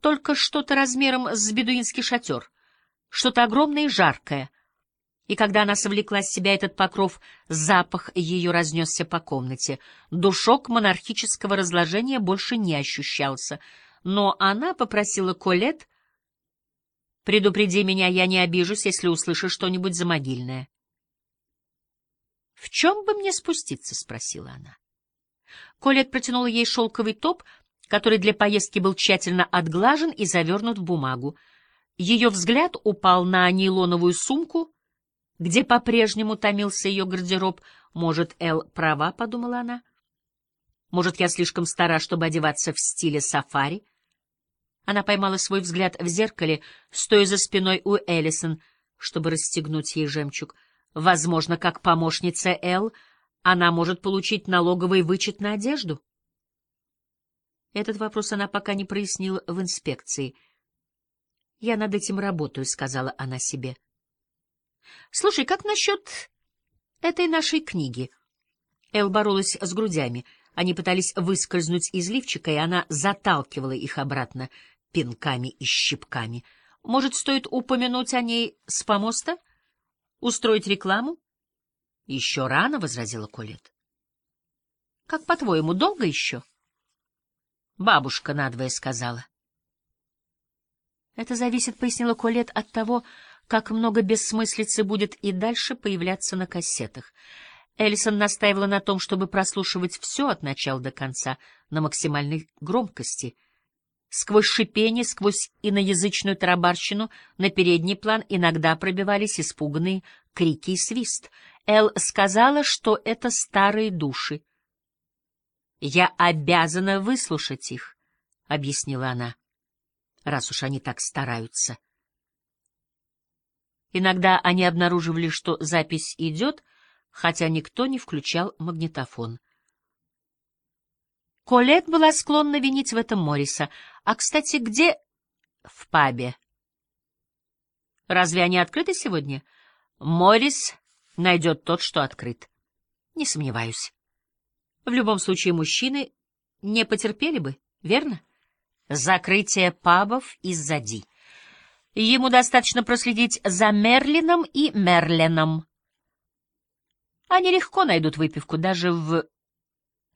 только что-то размером с бедуинский шатер, что-то огромное и жаркое. И когда она совлекла с себя этот покров, запах ее разнесся по комнате. Душок монархического разложения больше не ощущался. Но она попросила Колет «Предупреди меня, я не обижусь, если услышу что-нибудь замогильное». «В чем бы мне спуститься?» — спросила она. Колет протянула ей шелковый топ, который для поездки был тщательно отглажен и завернут в бумагу. Ее взгляд упал на нейлоновую сумку, где по-прежнему томился ее гардероб. «Может, Эл права?» — подумала она. «Может, я слишком стара, чтобы одеваться в стиле сафари?» Она поймала свой взгляд в зеркале, стоя за спиной у Эллисон, чтобы расстегнуть ей жемчуг. Возможно, как помощница Эл, она может получить налоговый вычет на одежду. Этот вопрос она пока не прояснила в инспекции. «Я над этим работаю», — сказала она себе. «Слушай, как насчет этой нашей книги?» Эл боролась с грудями. Они пытались выскользнуть из лифчика, и она заталкивала их обратно пинками и щипками. «Может, стоит упомянуть о ней с помоста? Устроить рекламу?» «Еще рано», — возразила Колет. «Как, по-твоему, долго еще?» Бабушка надвое сказала. Это зависит, пояснила Колет, от того, как много бессмыслицы будет и дальше появляться на кассетах. Эллисон настаивала на том, чтобы прослушивать все от начала до конца на максимальной громкости. Сквозь шипение, сквозь иноязычную тарабарщину на передний план иногда пробивались испуганные крики и свист. Эл сказала, что это старые души, «Я обязана выслушать их», — объяснила она, — «раз уж они так стараются». Иногда они обнаруживали, что запись идет, хотя никто не включал магнитофон. Колет была склонна винить в этом Морриса. А, кстати, где... В пабе. Разве они открыты сегодня? Моррис найдет тот, что открыт. Не сомневаюсь. В любом случае мужчины не потерпели бы, верно? Закрытие пабов из-за Ди. Ему достаточно проследить за Мерлином и Мерленом. Они легко найдут выпивку, даже в...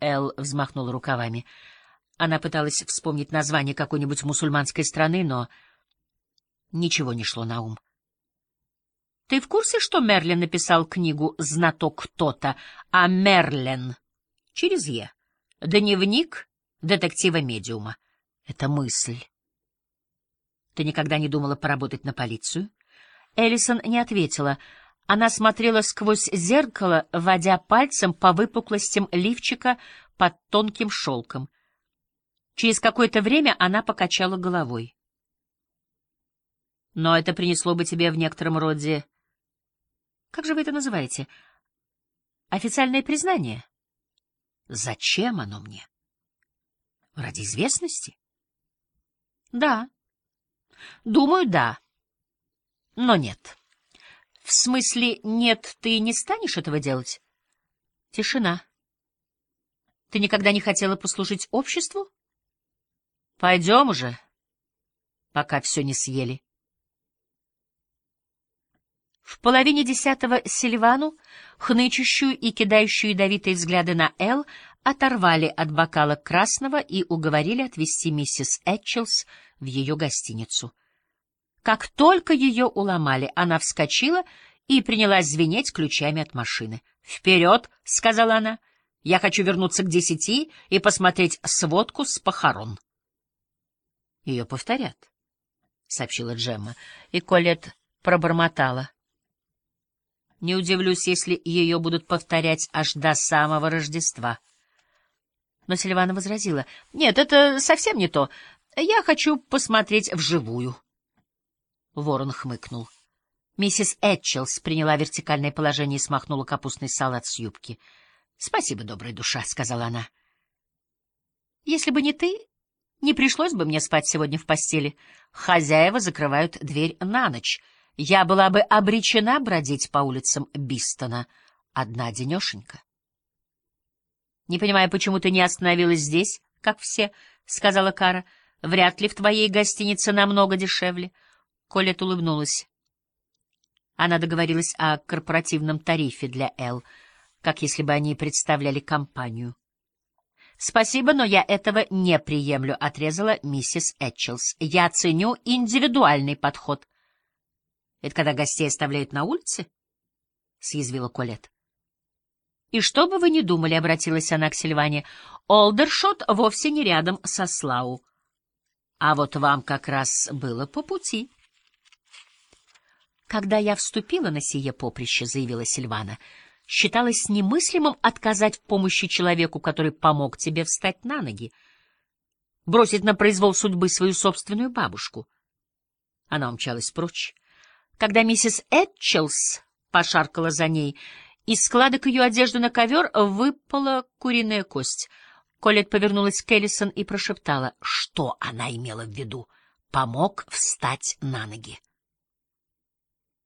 Эл взмахнул рукавами. Она пыталась вспомнить название какой-нибудь мусульманской страны, но ничего не шло на ум. Ты в курсе, что Мерлин написал книгу «Знаток кто-то», а Мерлен Через «Е». Дневник детектива-медиума. Это мысль. Ты никогда не думала поработать на полицию? Эллисон не ответила. Она смотрела сквозь зеркало, водя пальцем по выпуклостям лифчика под тонким шелком. Через какое-то время она покачала головой. Но это принесло бы тебе в некотором роде... Как же вы это называете? Официальное признание? Зачем оно мне? Ради известности? Да. Думаю, да. Но нет. В смысле, нет, ты не станешь этого делать? Тишина. Ты никогда не хотела послужить обществу? Пойдем уже, пока все не съели. В половине десятого Сильвану, хнычущую и кидающую ядовитые взгляды на Эл, оторвали от бокала красного и уговорили отвезти миссис Этчелс в ее гостиницу. Как только ее уломали, она вскочила и принялась звенеть ключами от машины. «Вперед!» — сказала она. «Я хочу вернуться к десяти и посмотреть сводку с похорон». «Ее повторят», — сообщила Джемма, и Колет пробормотала. Не удивлюсь, если ее будут повторять аж до самого Рождества. Но Сильвана возразила. — Нет, это совсем не то. Я хочу посмотреть вживую. Ворон хмыкнул. Миссис Этчелс приняла вертикальное положение и смахнула капустный салат с юбки. — Спасибо, добрая душа, — сказала она. — Если бы не ты, не пришлось бы мне спать сегодня в постели. Хозяева закрывают дверь на ночь — я была бы обречена бродить по улицам Бистона одна-денешенька. — Не понимаю, почему ты не остановилась здесь, как все, — сказала Кара. — Вряд ли в твоей гостинице намного дешевле. Колет улыбнулась. Она договорилась о корпоративном тарифе для Эл, как если бы они представляли компанию. «Спасибо, но я этого не приемлю», — отрезала миссис Этчелс. «Я ценю индивидуальный подход». «Это когда гостей оставляют на улице?» — съязвила Колет. «И что бы вы ни думали», — обратилась она к Сильване, — «Олдершот вовсе не рядом со Слау. А вот вам как раз было по пути». «Когда я вступила на сие поприще», — заявила Сильвана, — «считалось немыслимым отказать в помощи человеку, который помог тебе встать на ноги, бросить на произвол судьбы свою собственную бабушку». Она умчалась прочь. Когда миссис Этчелс пошаркала за ней, из складок ее одежды на ковер выпала куриная кость. Колет повернулась к Эллисон и прошептала, что она имела в виду. Помог встать на ноги.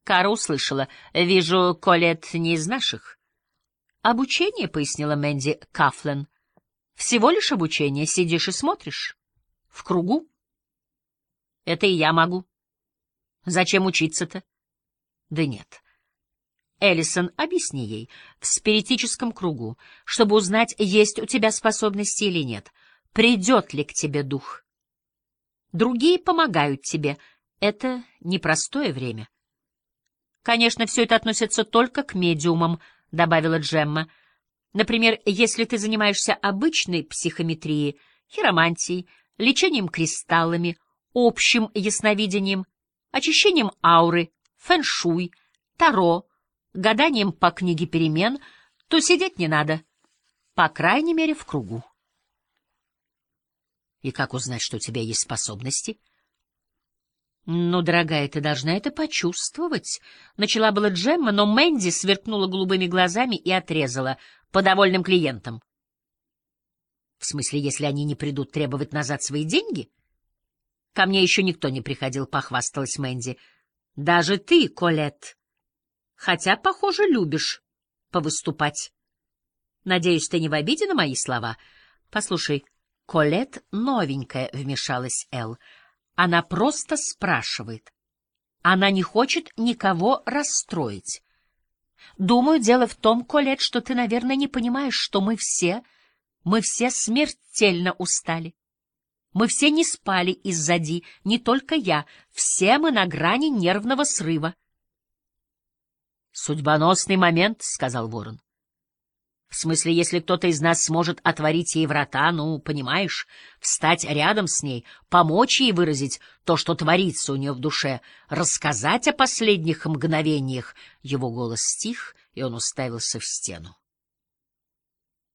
Кара услышала. «Вижу, Колет не из наших». «Обучение», — пояснила Мэнди Кафлен. «Всего лишь обучение. Сидишь и смотришь. В кругу». «Это и я могу». «Зачем учиться-то?» «Да нет». Эллисон, объясни ей, в спиритическом кругу, чтобы узнать, есть у тебя способности или нет, придет ли к тебе дух. Другие помогают тебе. Это непростое время. Конечно, все это относится только к медиумам, добавила Джемма. Например, если ты занимаешься обычной психометрией, хиромантией, лечением кристаллами, общим ясновидением, очищением ауры, фэншуй, таро, гаданием по книге перемен, то сидеть не надо, по крайней мере, в кругу. И как узнать, что у тебя есть способности? «Ну, дорогая, ты должна это почувствовать», — начала была Джемма, но Мэнди сверкнула голубыми глазами и отрезала по довольным клиентам. «В смысле, если они не придут требовать назад свои деньги?» «Ко мне еще никто не приходил», — похвасталась Мэнди. «Даже ты, Колет, хотя, похоже, любишь повыступать. Надеюсь, ты не в обиде на мои слова? Послушай, Колет новенькая, — вмешалась Эл, — она просто спрашивает. Она не хочет никого расстроить. Думаю, дело в том, Колет, что ты, наверное, не понимаешь, что мы все, мы все смертельно устали. Мы все не спали из-за Ди, не только я, все мы на грани нервного срыва. «Судьбоносный момент», — сказал Ворон. В смысле, если кто-то из нас сможет отворить ей врата, ну, понимаешь, встать рядом с ней, помочь ей выразить то, что творится у нее в душе, рассказать о последних мгновениях. Его голос стих, и он уставился в стену.